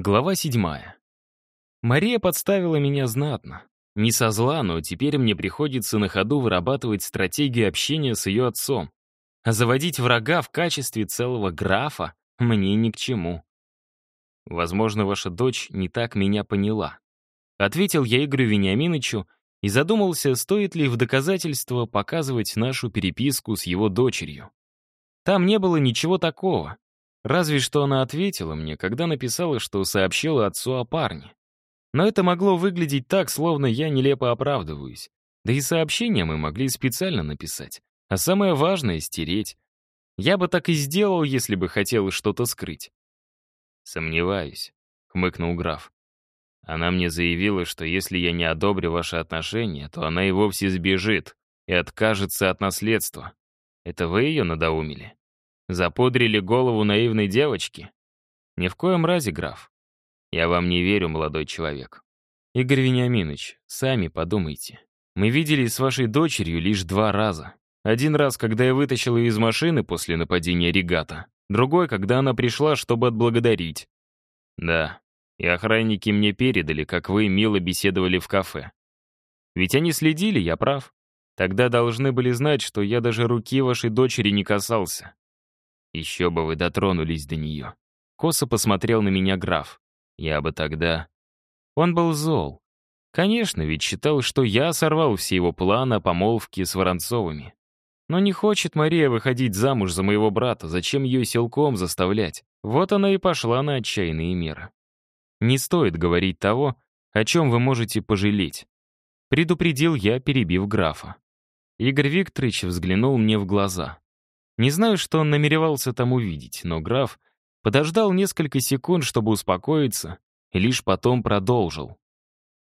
Глава седьмая. Мария подставила меня знатно. Не со зла, но теперь мне приходится на ходу вырабатывать стратегию общения с ее отцом. А заводить врага в качестве целого графа мне ни к чему. Возможно, ваша дочь не так меня поняла. Ответил я Игорю Вениаминовичу и задумался, стоит ли в доказательство показывать нашу переписку с его дочерью. Там не было ничего такого. Разве что она ответила мне, когда написала, что сообщила отцу о парне. Но это могло выглядеть так, словно я нелепо оправдываюсь. Да и сообщение мы могли специально написать. А самое важное — стереть. Я бы так и сделал, если бы хотел что-то скрыть. «Сомневаюсь», — хмыкнул граф. Она мне заявила, что если я не одобрю ваши отношения, то она и вовсе сбежит и откажется от наследства. Это вы ее надоумили? Запудрили голову наивной девочки? Ни в коем разе, граф. Я вам не верю, молодой человек. Игорь Вениаминович, сами подумайте. Мы виделись с вашей дочерью лишь два раза. Один раз, когда я вытащил ее из машины после нападения регата. Другой, когда она пришла, чтобы отблагодарить. Да, и охранники мне передали, как вы мило беседовали в кафе. Ведь они следили, я прав. Тогда должны были знать, что я даже руки вашей дочери не касался. Еще бы вы дотронулись до нее. Косо посмотрел на меня граф. Я бы тогда... Он был зол. Конечно, ведь считал, что я сорвал все его планы о помолвке с Воронцовыми. Но не хочет Мария выходить замуж за моего брата, зачем ее силком заставлять? Вот она и пошла на отчаянные меры. Не стоит говорить того, о чем вы можете пожалеть. Предупредил я, перебив графа. Игорь Викторович взглянул мне в глаза. Не знаю, что он намеревался там увидеть, но граф подождал несколько секунд, чтобы успокоиться, и лишь потом продолжил.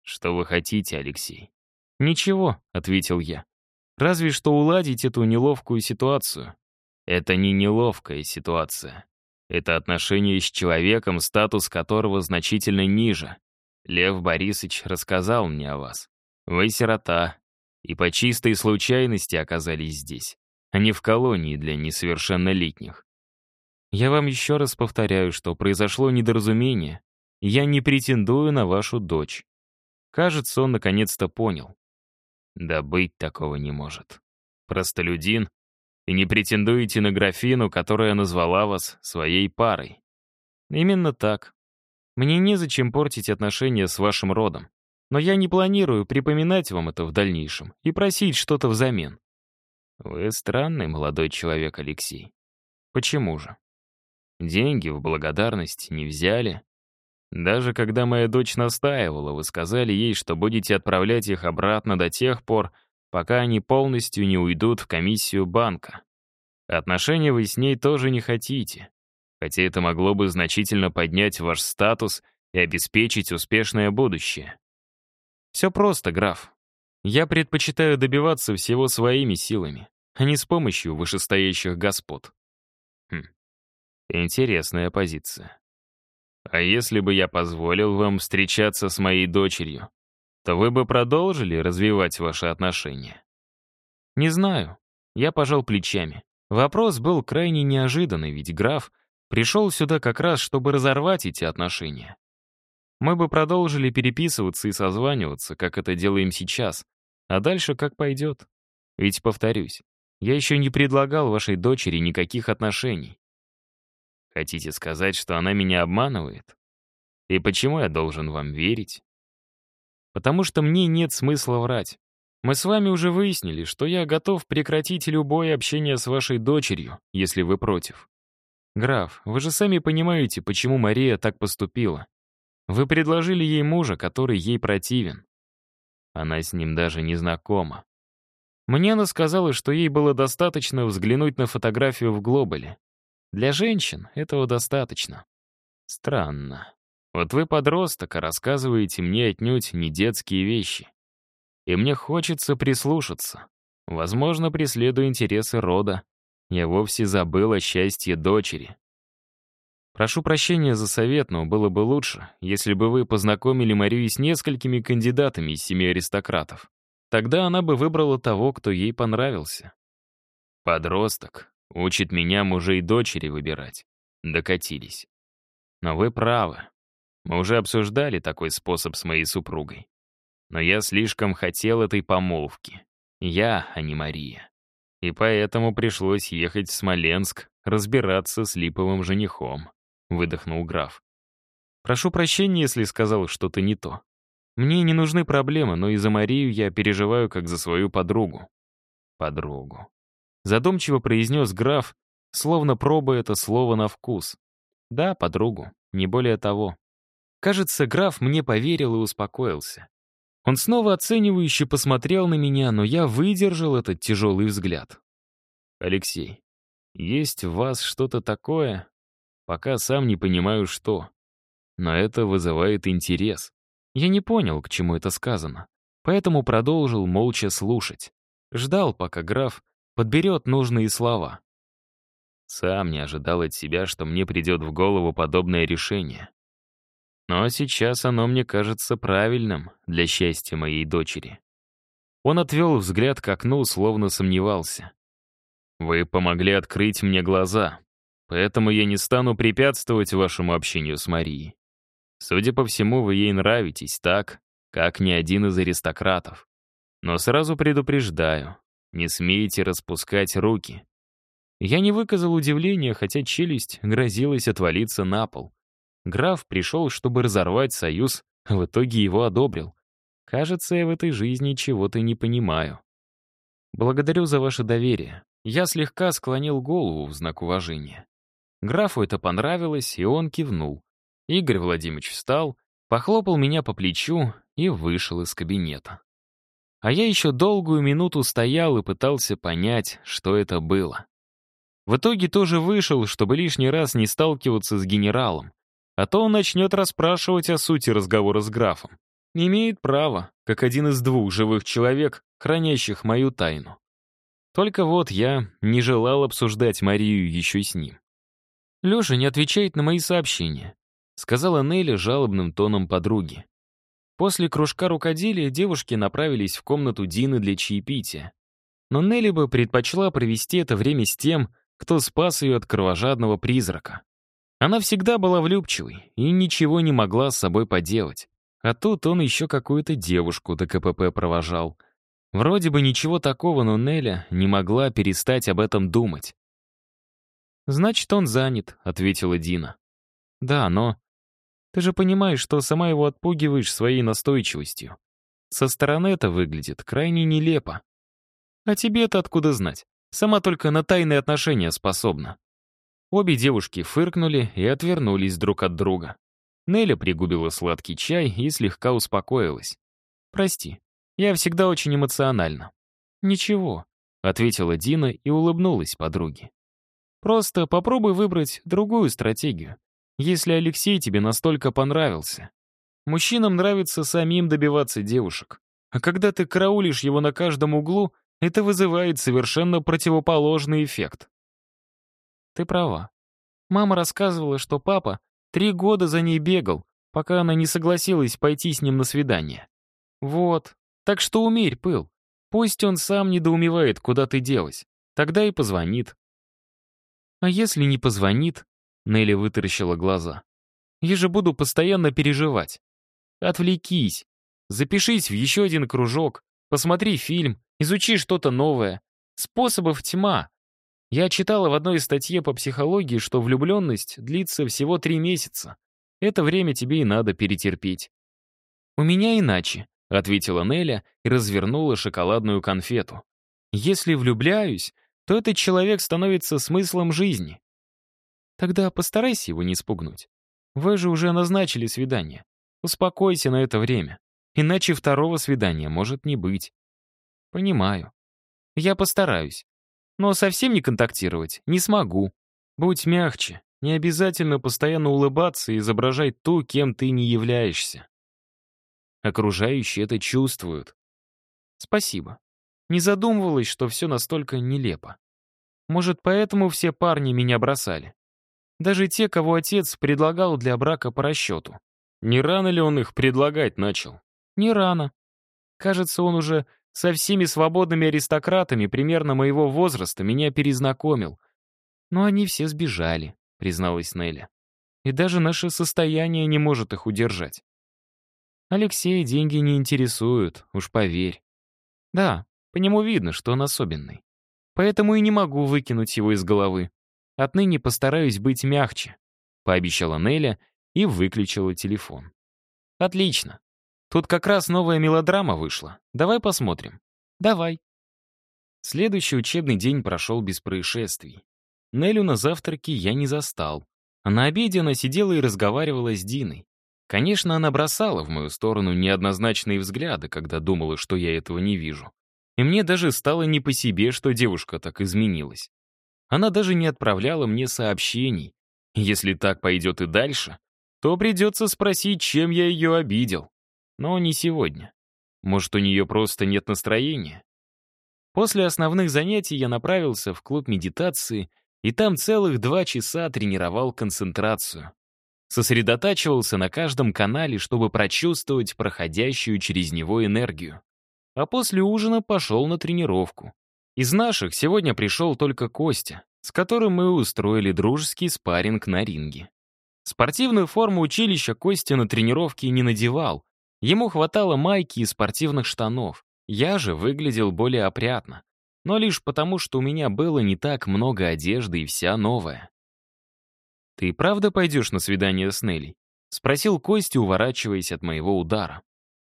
«Что вы хотите, Алексей?» «Ничего», — ответил я. «Разве что уладить эту неловкую ситуацию». «Это не неловкая ситуация. Это отношение с человеком, статус которого значительно ниже. Лев Борисович рассказал мне о вас. Вы сирота, и по чистой случайности оказались здесь а не в колонии для несовершеннолетних. Я вам еще раз повторяю, что произошло недоразумение, я не претендую на вашу дочь. Кажется, он наконец-то понял. Да быть такого не может. Простолюдин, и не претендуете на графину, которая назвала вас своей парой. Именно так. Мне незачем портить отношения с вашим родом. Но я не планирую припоминать вам это в дальнейшем и просить что-то взамен. Вы странный молодой человек, Алексей. Почему же? Деньги в благодарность не взяли. Даже когда моя дочь настаивала, вы сказали ей, что будете отправлять их обратно до тех пор, пока они полностью не уйдут в комиссию банка. Отношения вы с ней тоже не хотите, хотя это могло бы значительно поднять ваш статус и обеспечить успешное будущее. Все просто, граф. Я предпочитаю добиваться всего своими силами, а не с помощью вышестоящих господ. Хм, интересная позиция. А если бы я позволил вам встречаться с моей дочерью, то вы бы продолжили развивать ваши отношения? Не знаю. Я пожал плечами. Вопрос был крайне неожиданный, ведь граф пришел сюда как раз, чтобы разорвать эти отношения. Мы бы продолжили переписываться и созваниваться, как это делаем сейчас, а дальше как пойдет. Ведь, повторюсь, я еще не предлагал вашей дочери никаких отношений. Хотите сказать, что она меня обманывает? И почему я должен вам верить? Потому что мне нет смысла врать. Мы с вами уже выяснили, что я готов прекратить любое общение с вашей дочерью, если вы против. Граф, вы же сами понимаете, почему Мария так поступила. Вы предложили ей мужа, который ей противен. Она с ним даже не знакома. Мне она сказала, что ей было достаточно взглянуть на фотографию в глобале. Для женщин этого достаточно. Странно. Вот вы подросток, а рассказываете мне отнюдь не детские вещи. И мне хочется прислушаться. Возможно, преследуя интересы рода. Я вовсе забыл о счастье дочери. Прошу прощения за совет, но было бы лучше, если бы вы познакомили Марию с несколькими кандидатами из семьи аристократов. Тогда она бы выбрала того, кто ей понравился. Подросток учит меня мужей дочери выбирать. Докатились. Но вы правы. Мы уже обсуждали такой способ с моей супругой. Но я слишком хотел этой помолвки. Я, а не Мария. И поэтому пришлось ехать в Смоленск, разбираться с липовым женихом», — выдохнул граф. «Прошу прощения, если сказал что-то не то. Мне не нужны проблемы, но и за Марию я переживаю, как за свою подругу». «Подругу». Задумчиво произнес граф, словно пробуя это слово на вкус. «Да, подругу, не более того». Кажется, граф мне поверил и успокоился. Он снова оценивающе посмотрел на меня, но я выдержал этот тяжелый взгляд. «Алексей, есть в вас что-то такое, пока сам не понимаю, что. Но это вызывает интерес. Я не понял, к чему это сказано, поэтому продолжил молча слушать. Ждал, пока граф подберет нужные слова. Сам не ожидал от себя, что мне придет в голову подобное решение. Но сейчас оно мне кажется правильным для счастья моей дочери. Он отвел взгляд к окну, словно сомневался. Вы помогли открыть мне глаза, поэтому я не стану препятствовать вашему общению с Марией. Судя по всему, вы ей нравитесь так, как ни один из аристократов. Но сразу предупреждаю, не смейте распускать руки. Я не выказал удивления, хотя челюсть грозилась отвалиться на пол. Граф пришел, чтобы разорвать союз, в итоге его одобрил. Кажется, я в этой жизни чего-то не понимаю. Благодарю за ваше доверие. Я слегка склонил голову в знак уважения. Графу это понравилось, и он кивнул. Игорь Владимирович встал, похлопал меня по плечу и вышел из кабинета. А я еще долгую минуту стоял и пытался понять, что это было. В итоге тоже вышел, чтобы лишний раз не сталкиваться с генералом. А то он начнет расспрашивать о сути разговора с графом. Не имеет права, как один из двух живых человек, хранящих мою тайну. Только вот я не желал обсуждать Марию еще с ним. «Леша не отвечает на мои сообщения», — сказала Нелли жалобным тоном подруги. После кружка рукоделия девушки направились в комнату Дины для чаепития. Но Нелли бы предпочла провести это время с тем, кто спас ее от кровожадного призрака. Она всегда была влюбчивой и ничего не могла с собой поделать. А тут он еще какую-то девушку до КПП провожал. Вроде бы ничего такого, но Неля не могла перестать об этом думать. «Значит, он занят», — ответила Дина. «Да, но...» «Ты же понимаешь, что сама его отпугиваешь своей настойчивостью. Со стороны это выглядит крайне нелепо. А тебе это откуда знать? Сама только на тайные отношения способна. Обе девушки фыркнули и отвернулись друг от друга. Неля пригубила сладкий чай и слегка успокоилась. «Прости, я всегда очень эмоциональна». «Ничего», — ответила Дина и улыбнулась подруге. «Просто попробуй выбрать другую стратегию, если Алексей тебе настолько понравился. Мужчинам нравится самим добиваться девушек, а когда ты караулишь его на каждом углу, это вызывает совершенно противоположный эффект. Ты права. Мама рассказывала, что папа три года за ней бегал, пока она не согласилась пойти с ним на свидание. Вот. Так что умерь пыл. Пусть он сам недоумевает, куда ты делась. Тогда и позвонит. А если не позвонит? Нелли вытаращила глаза. Я же буду постоянно переживать. Отвлекись. Запишись в еще один кружок, посмотри фильм, изучи что-то новое. Способов тьма. Я читала в одной статье по психологии, что влюбленность длится всего три месяца. Это время тебе и надо перетерпеть. «У меня иначе», — ответила Неля и развернула шоколадную конфету. «Если влюбляюсь, то этот человек становится смыслом жизни. Тогда постарайся его не спугнуть. Вы же уже назначили свидание. Успокойся на это время. Иначе второго свидания может не быть. Понимаю. Я постараюсь. Но совсем не контактировать не смогу. Будь мягче. Не обязательно постоянно улыбаться и изображать ту, кем ты не являешься. Окружающие это чувствуют. Спасибо. Не задумывалась, что все настолько нелепо. Может, поэтому все парни меня бросали. Даже те, кого отец предлагал для брака по расчету. Не рано ли он их предлагать начал? Не рано. Кажется, он уже со всеми свободными аристократами примерно моего возраста меня перезнакомил. Но они все сбежали, призналась Нелли. и даже наше состояние не может их удержать. Алексея деньги не интересуют, уж поверь. Да, по нему видно, что он особенный. Поэтому и не могу выкинуть его из головы. Отныне постараюсь быть мягче», — пообещала Неля и выключила телефон. «Отлично. Тут как раз новая мелодрама вышла. Давай посмотрим». «Давай». Следующий учебный день прошел без происшествий. Нелю на завтраке я не застал. На обеде она сидела и разговаривала с Диной. Конечно, она бросала в мою сторону неоднозначные взгляды, когда думала, что я этого не вижу. И мне даже стало не по себе, что девушка так изменилась. Она даже не отправляла мне сообщений. Если так пойдет и дальше, то придется спросить, чем я ее обидел. Но не сегодня. Может, у нее просто нет настроения? После основных занятий я направился в клуб медитации и там целых два часа тренировал концентрацию сосредотачивался на каждом канале, чтобы прочувствовать проходящую через него энергию. А после ужина пошел на тренировку. Из наших сегодня пришел только Костя, с которым мы устроили дружеский спарринг на ринге. Спортивную форму училища Костя на тренировке не надевал. Ему хватало майки и спортивных штанов. Я же выглядел более опрятно. Но лишь потому, что у меня было не так много одежды и вся новая. «Ты правда пойдешь на свидание с Нелли?» — спросил Костя, уворачиваясь от моего удара.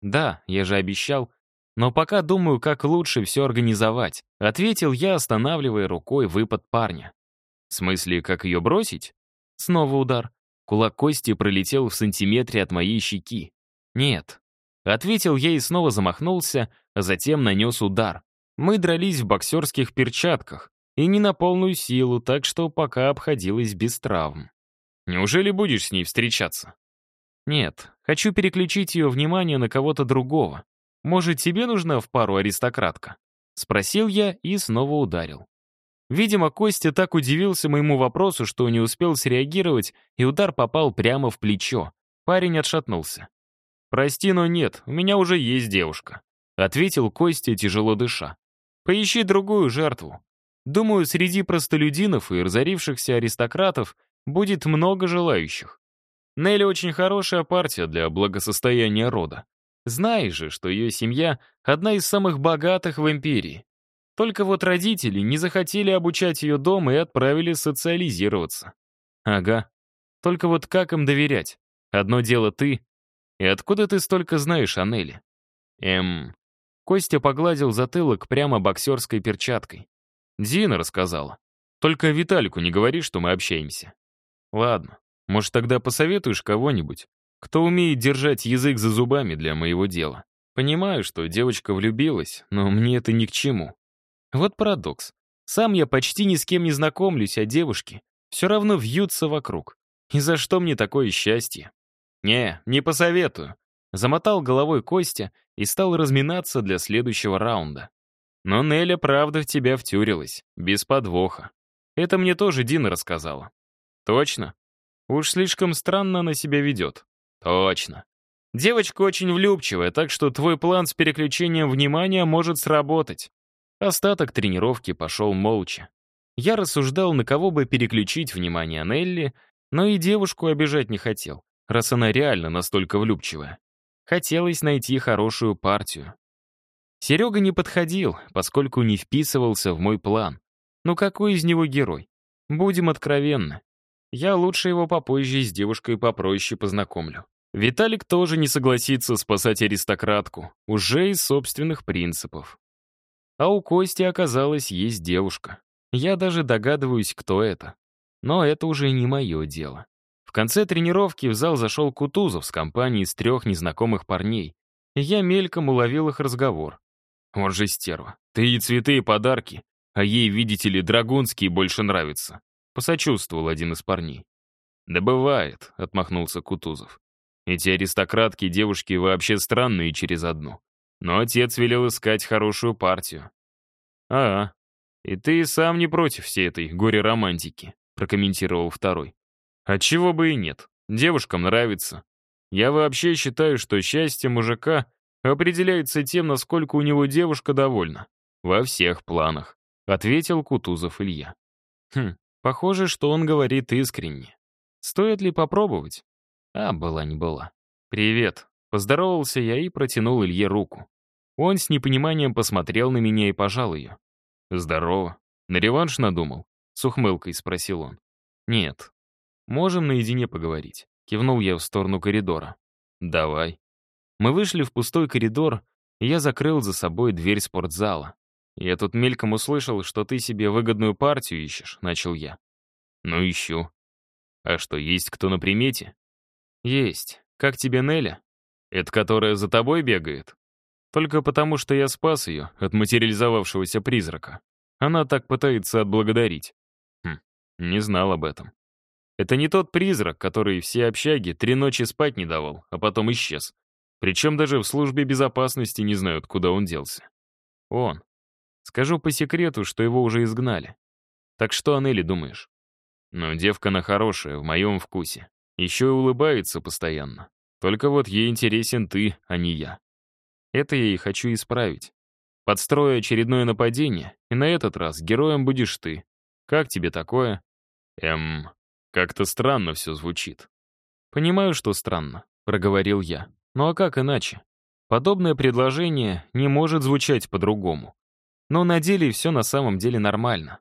«Да, я же обещал. Но пока думаю, как лучше все организовать», — ответил я, останавливая рукой выпад парня. «В смысле, как ее бросить?» Снова удар. Кулак Кости пролетел в сантиметре от моей щеки. «Нет». Ответил я и снова замахнулся, а затем нанес удар. Мы дрались в боксерских перчатках, и не на полную силу, так что пока обходилось без травм. Неужели будешь с ней встречаться? Нет, хочу переключить ее внимание на кого-то другого. Может, тебе нужна в пару аристократка? Спросил я и снова ударил. Видимо, Костя так удивился моему вопросу, что не успел среагировать, и удар попал прямо в плечо. Парень отшатнулся. «Прости, но нет, у меня уже есть девушка», — ответил Костя, тяжело дыша. «Поищи другую жертву. Думаю, среди простолюдинов и разорившихся аристократов будет много желающих. Нелли очень хорошая партия для благосостояния рода. Знаешь же, что ее семья — одна из самых богатых в империи. Только вот родители не захотели обучать ее дома и отправили социализироваться. Ага. Только вот как им доверять? Одно дело ты. И откуда ты столько знаешь о Нелли? Эм... Костя погладил затылок прямо боксерской перчаткой. Дина рассказала. Только Виталику не говори, что мы общаемся. Ладно, может, тогда посоветуешь кого-нибудь, кто умеет держать язык за зубами для моего дела. Понимаю, что девочка влюбилась, но мне это ни к чему. Вот парадокс. Сам я почти ни с кем не знакомлюсь, а девушки все равно вьются вокруг. И за что мне такое счастье? Не, не посоветую. Замотал головой Костя и стал разминаться для следующего раунда. Но Неля правда в тебя втюрилась, без подвоха. Это мне тоже Дина рассказала. Точно? Уж слишком странно она себя ведет. Точно. Девочка очень влюбчивая, так что твой план с переключением внимания может сработать. Остаток тренировки пошел молча. Я рассуждал, на кого бы переключить внимание Нелли, но и девушку обижать не хотел, раз она реально настолько влюбчивая. Хотелось найти хорошую партию. Серега не подходил, поскольку не вписывался в мой план. Ну какой из него герой? Будем откровенны. Я лучше его попозже с девушкой попроще познакомлю. Виталик тоже не согласится спасать аристократку, уже из собственных принципов. А у Кости, оказалось, есть девушка. Я даже догадываюсь, кто это. Но это уже не мое дело. В конце тренировки в зал зашел Кутузов с компанией из трех незнакомых парней. Я мельком уловил их разговор. «Он же стерва. Ты и цветы, и подарки. А ей, видите ли, драгунские больше нравятся. Посочувствовал один из парней. «Да бывает», — отмахнулся Кутузов. «Эти аристократки девушки вообще странные через одну. Но отец велел искать хорошую партию». «А, и ты сам не против всей этой горе-романтики», — прокомментировал второй. «Отчего бы и нет. Девушкам нравится. Я вообще считаю, что счастье мужика определяется тем, насколько у него девушка довольна. Во всех планах», — ответил Кутузов Илья. «Хм, Похоже, что он говорит искренне. Стоит ли попробовать? А, была не была. «Привет». Поздоровался я и протянул Илье руку. Он с непониманием посмотрел на меня и пожал ее. «Здорово. На реванш надумал?» С ухмылкой спросил он. «Нет. Можем наедине поговорить». Кивнул я в сторону коридора. «Давай». Мы вышли в пустой коридор, и я закрыл за собой дверь спортзала. «Я тут мельком услышал, что ты себе выгодную партию ищешь», — начал я. «Ну, ищу. А что, есть кто на примете?» «Есть. Как тебе Неля?» «Это которая за тобой бегает?» «Только потому, что я спас ее от материализовавшегося призрака. Она так пытается отблагодарить». «Хм, не знал об этом. Это не тот призрак, который все общаги три ночи спать не давал, а потом исчез. Причем даже в службе безопасности не знают, куда он делся. Он. Скажу по секрету, что его уже изгнали. Так что о Нелли думаешь? Ну, девка она хорошая, в моем вкусе. Еще и улыбается постоянно. Только вот ей интересен ты, а не я. Это я и хочу исправить. Подстрою очередное нападение, и на этот раз героем будешь ты. Как тебе такое? Эм, как-то странно все звучит. Понимаю, что странно, проговорил я. Ну а как иначе? Подобное предложение не может звучать по-другому. Но на деле все на самом деле нормально.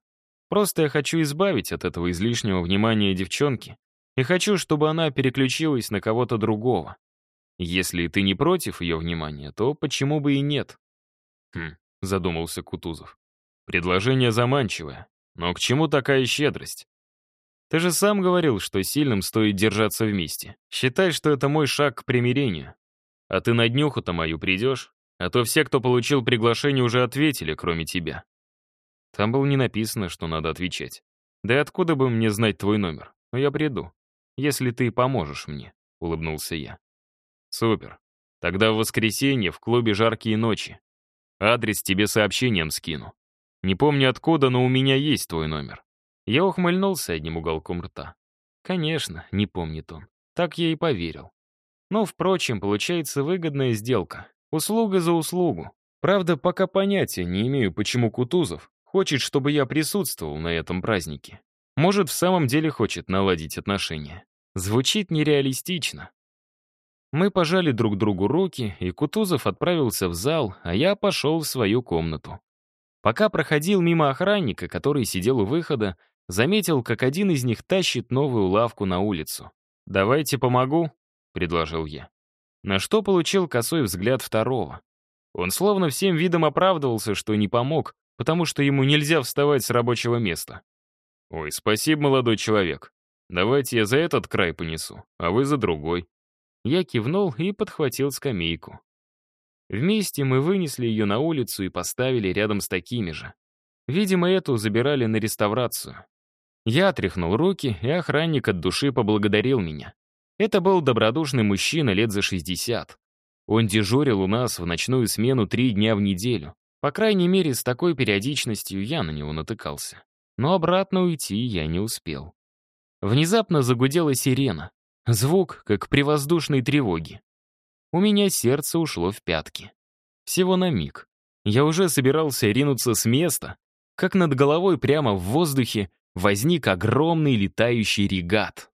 Просто я хочу избавить от этого излишнего внимания девчонки и хочу, чтобы она переключилась на кого-то другого. Если ты не против ее внимания, то почему бы и нет? Хм, задумался Кутузов. Предложение заманчивое, но к чему такая щедрость? Ты же сам говорил, что сильным стоит держаться вместе. Считай, что это мой шаг к примирению. А ты на днюху-то мою придешь? А то все, кто получил приглашение, уже ответили, кроме тебя. Там было не написано, что надо отвечать. Да и откуда бы мне знать твой номер? Но я приду. Если ты поможешь мне, — улыбнулся я. Супер. Тогда в воскресенье в клубе «Жаркие ночи». Адрес тебе сообщением скину. Не помню откуда, но у меня есть твой номер. Я ухмыльнулся одним уголком рта. Конечно, не помнит он. Так я и поверил. Но, впрочем, получается выгодная сделка. Услуга за услугу. Правда, пока понятия не имею, почему Кутузов хочет, чтобы я присутствовал на этом празднике. Может, в самом деле хочет наладить отношения. Звучит нереалистично. Мы пожали друг другу руки, и Кутузов отправился в зал, а я пошел в свою комнату. Пока проходил мимо охранника, который сидел у выхода, заметил, как один из них тащит новую лавку на улицу. «Давайте помогу», — предложил я. На что получил косой взгляд второго. Он словно всем видом оправдывался, что не помог, потому что ему нельзя вставать с рабочего места. «Ой, спасибо, молодой человек. Давайте я за этот край понесу, а вы за другой». Я кивнул и подхватил скамейку. Вместе мы вынесли ее на улицу и поставили рядом с такими же. Видимо, эту забирали на реставрацию. Я отряхнул руки, и охранник от души поблагодарил меня. Это был добродушный мужчина лет за 60. Он дежурил у нас в ночную смену три дня в неделю. По крайней мере, с такой периодичностью я на него натыкался. Но обратно уйти я не успел. Внезапно загудела сирена. Звук, как при воздушной тревоге. У меня сердце ушло в пятки. Всего на миг. Я уже собирался ринуться с места, как над головой прямо в воздухе возник огромный летающий регат.